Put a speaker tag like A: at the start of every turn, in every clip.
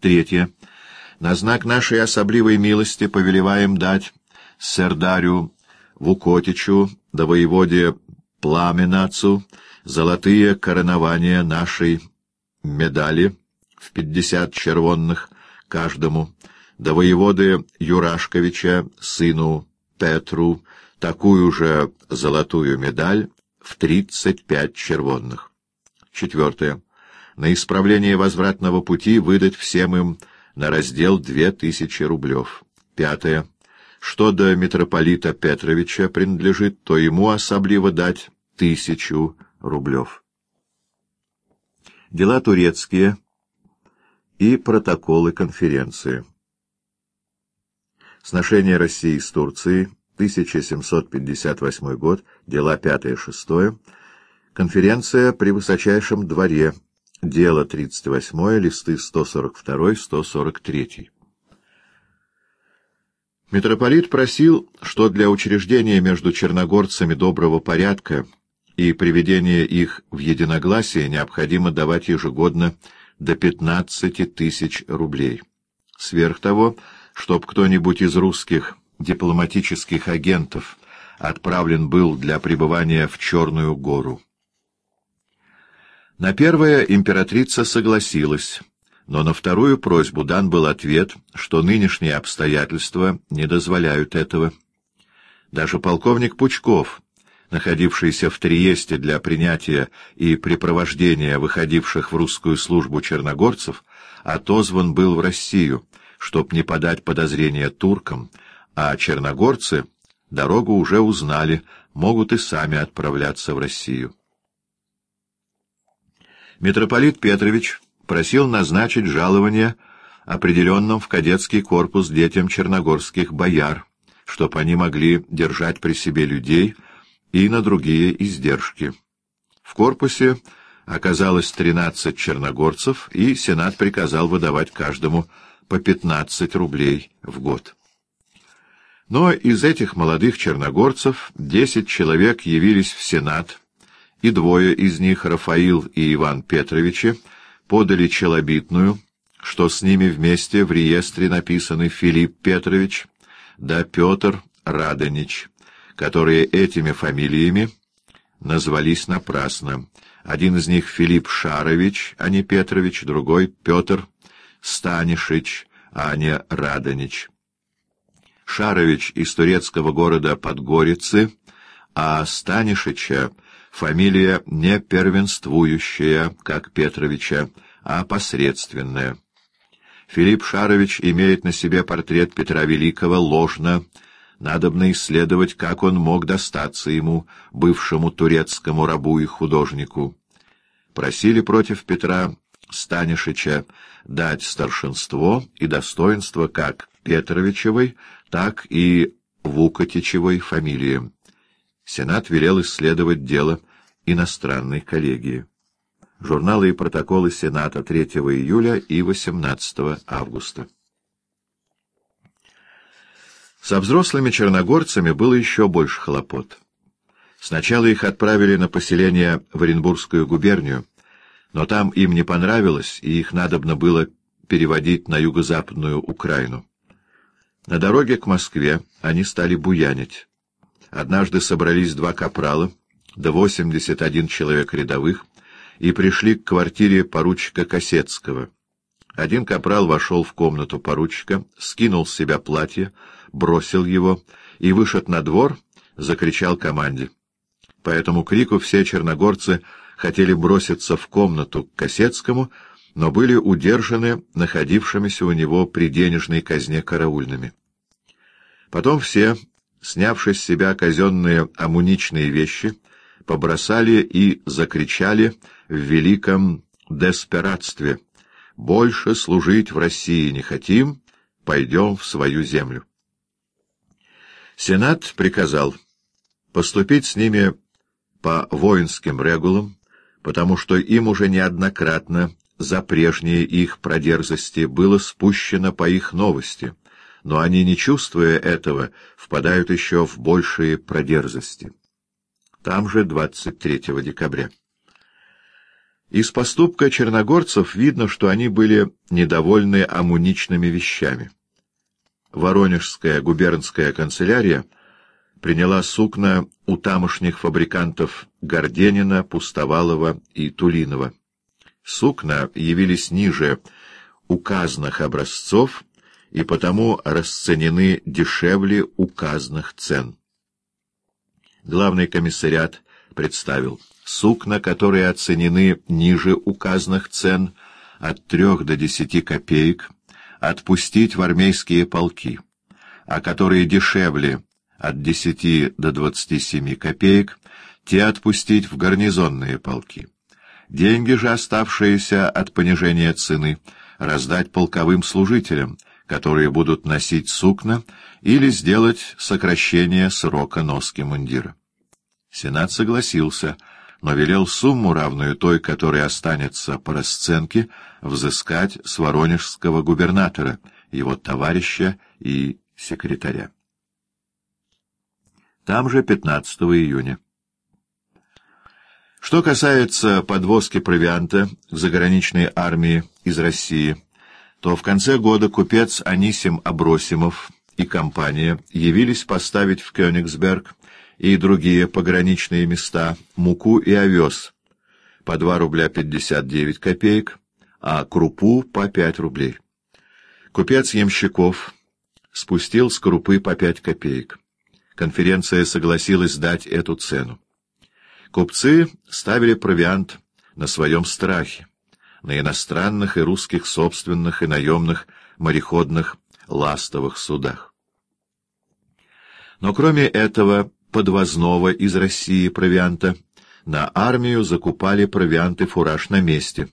A: Третье. На знак нашей особливой милости повелеваем дать Сердарю Вукотичу да воеводе Пламенацу золотые коронования нашей медали в пятьдесят червонных каждому, да воеводы Юрашковича, сыну Петру, такую же золотую медаль в тридцать пять червонных. Четвертое. На исправление возвратного пути выдать всем им на раздел две тысячи рублев. Пятое. Что до митрополита Петровича принадлежит, то ему особливо дать тысячу рублев. Дела турецкие и протоколы конференции. Сношение России с Турцией, 1758 год, дела 5-6, конференция при высочайшем дворе, дело 38, листы 142-143. Митрополит просил, что для учреждения между черногорцами доброго порядка и приведения их в единогласие необходимо давать ежегодно до 15 тысяч рублей. Сверх того, чтоб кто-нибудь из русских дипломатических агентов отправлен был для пребывания в Черную гору. На первое императрица согласилась, но на вторую просьбу дан был ответ, что нынешние обстоятельства не дозволяют этого. Даже полковник Пучков, находившийся в Триесте для принятия и препровождения выходивших в русскую службу черногорцев, отозван был в Россию, чтоб не подать подозрения туркам, а черногорцы дорогу уже узнали, могут и сами отправляться в Россию. Митрополит Петрович просил назначить жалование определенным в кадетский корпус детям черногорских бояр, чтоб они могли держать при себе людей и на другие издержки. В корпусе оказалось тринадцать черногорцев, и Сенат приказал выдавать каждому по пятнадцать рублей в год. Но из этих молодых черногорцев десять человек явились в Сенат, и двое из них, Рафаил и Иван Петровичи, подали челобитную, что с ними вместе в реестре написаны Филипп Петрович да Петр Радонич, которые этими фамилиями назвались напрасно. Один из них Филипп Шарович, а не Петрович, другой Петр Станишич, а не Радонич. Шарович из турецкого города Подгорицы, а Станишича фамилия не первенствующая, как Петровича, а посредственная. Филипп Шарович имеет на себе портрет Петра Великого ложно, надобно исследовать, как он мог достаться ему, бывшему турецкому рабу и художнику. Просили против Петра Станишича дать старшинство и достоинство как Петровичевой, так и Вукатичевой фамилиям. Сенат велел исследовать дело иностранной коллегии. Журналы и протоколы Сената 3 июля и 18 августа. Со взрослыми черногорцами было еще больше хлопот. Сначала их отправили на поселение в Оренбургскую губернию, но там им не понравилось, и их надобно было переводить на юго-западную Украину. На дороге к Москве они стали буянить. Однажды собрались два капрала, да восемьдесят один человек рядовых, и пришли к квартире поручика Косецкого. Один капрал вошел в комнату поручика, скинул с себя платье, бросил его и, вышед на двор, закричал команде. По этому крику все черногорцы хотели броситься в комнату к Косецкому, но были удержаны находившимися у него при денежной казне караульными. Потом все, снявши с себя казенные амуничные вещи, побросали и закричали в великом деспиратстве «Больше служить в России не хотим, пойдем в свою землю». Сенат приказал поступить с ними по воинским регулам, потому что им уже неоднократно за прежние их продерзости было спущено по их новости — но они, не чувствуя этого, впадают еще в большие продерзости. Там же 23 декабря. Из поступка черногорцев видно, что они были недовольны амуничными вещами. Воронежская губернская канцелярия приняла сукна у тамошних фабрикантов Горденина, Пустовалова и Тулинова. Сукна явились ниже указанных образцов и потому расценены дешевле указанных цен. Главный комиссариат представил сукна, которые оценены ниже указанных цен от трех до десяти копеек, отпустить в армейские полки, а которые дешевле от десяти до двадцати семи копеек, те отпустить в гарнизонные полки. Деньги же, оставшиеся от понижения цены, раздать полковым служителям, которые будут носить сукна, или сделать сокращение срока носки мундира. Сенат согласился, но велел сумму, равную той, которая останется по расценке, взыскать с воронежского губернатора, его товарища и секретаря. Там же 15 июня. Что касается подвозки провианта к заграничной армии из России, то в конце года купец Анисим Абросимов и компания явились поставить в Кёнигсберг и другие пограничные места муку и овес по 2 рубля 59 копеек, а крупу по 5 рублей. Купец Ямщиков спустил с крупы по 5 копеек. Конференция согласилась дать эту цену. Купцы ставили провиант на своем страхе, на иностранных и русских собственных и наемных мореходных ластовых судах. Но кроме этого подвозного из России провианта, на армию закупали провианты фураж на месте.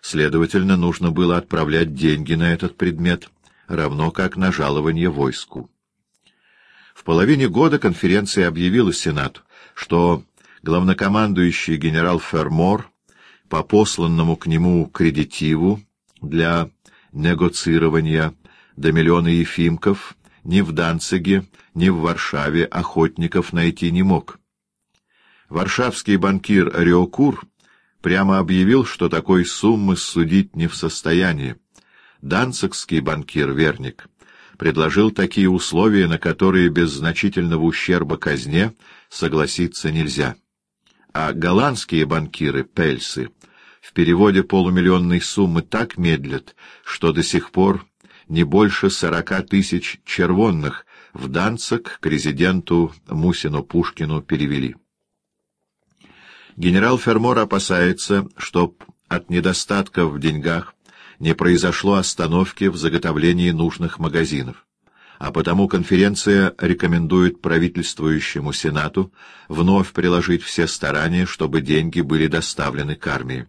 A: Следовательно, нужно было отправлять деньги на этот предмет, равно как на жалование войску. В половине года конференция объявила Сенату, что главнокомандующий генерал Фермор по посланному к нему кредитиву для негоцирования до миллиона ефимков ни в Данциге, ни в Варшаве охотников найти не мог. Варшавский банкир Риокур прямо объявил, что такой суммы судить не в состоянии. Данцигский банкир Верник предложил такие условия, на которые без значительного ущерба казне согласиться нельзя. А голландские банкиры, пельсы, в переводе полумиллионной суммы так медлят, что до сих пор не больше сорока тысяч червонных в Данцик к резиденту Мусину Пушкину перевели. Генерал Фермор опасается, чтоб от недостатка в деньгах не произошло остановки в заготовлении нужных магазинов, а потому конференция рекомендует правительствующему Сенату вновь приложить все старания, чтобы деньги были доставлены к армии.